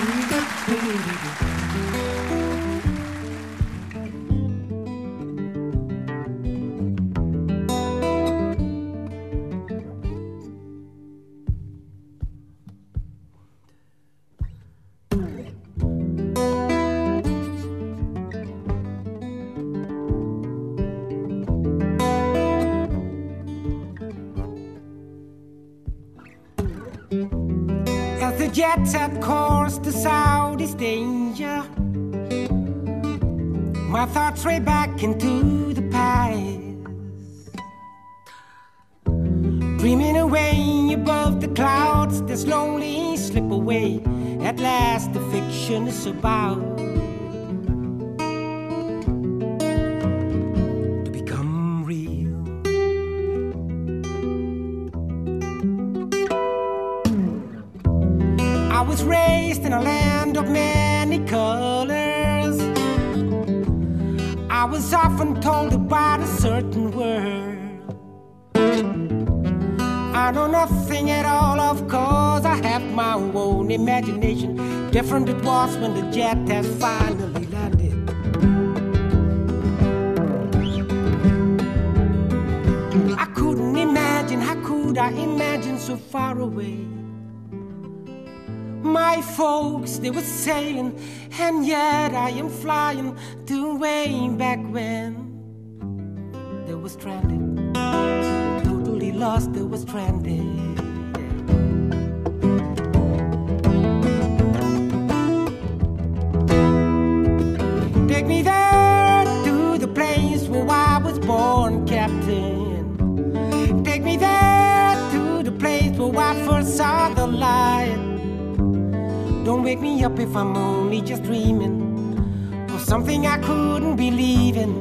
정답 공인들이 jets had course to Southeast danger. My thoughts ray back into the past. Dreaming away above the clouds, they slowly slip away. At last, the fiction is about. In a land of many colors. I was often told about a certain world. I know nothing at all, of course. I have my own imagination. Different it was when the jet has finally landed. I couldn't imagine, how could I imagine so far away? My folks, they were sailing, and yet I am flying to way back when they were stranded. Totally lost, they were stranded. Take me there Don't wake me up if I'm only just dreaming or something I couldn't believe in.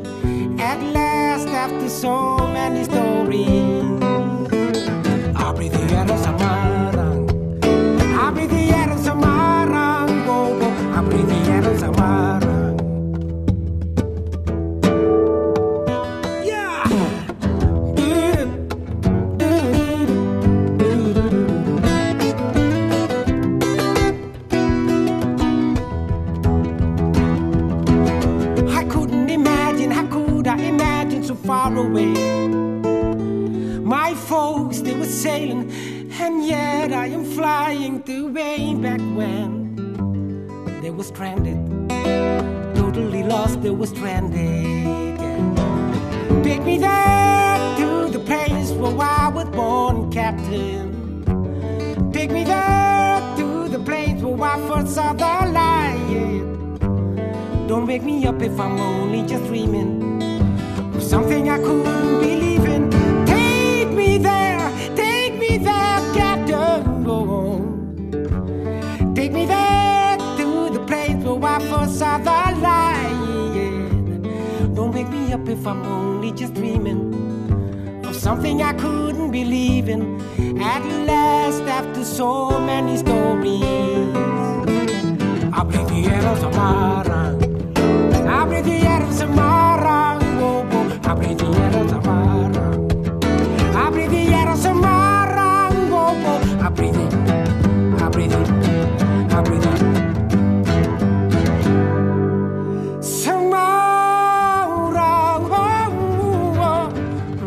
At last, after so many stories, far away. My folks, they were sailing, and yet I am flying the way back when they were stranded. Totally lost, they were stranded. Take me there to the place where I was born, Captain. Take me there to the place where I first saw the light. Don't wake me up if I'm only just dreaming something I couldn't believe in. Take me there, take me there, Captain. On. Take me there to the place where I first saw the light. Don't wake me up if I'm only just dreaming of something I couldn't believe in. At last, after so many stories,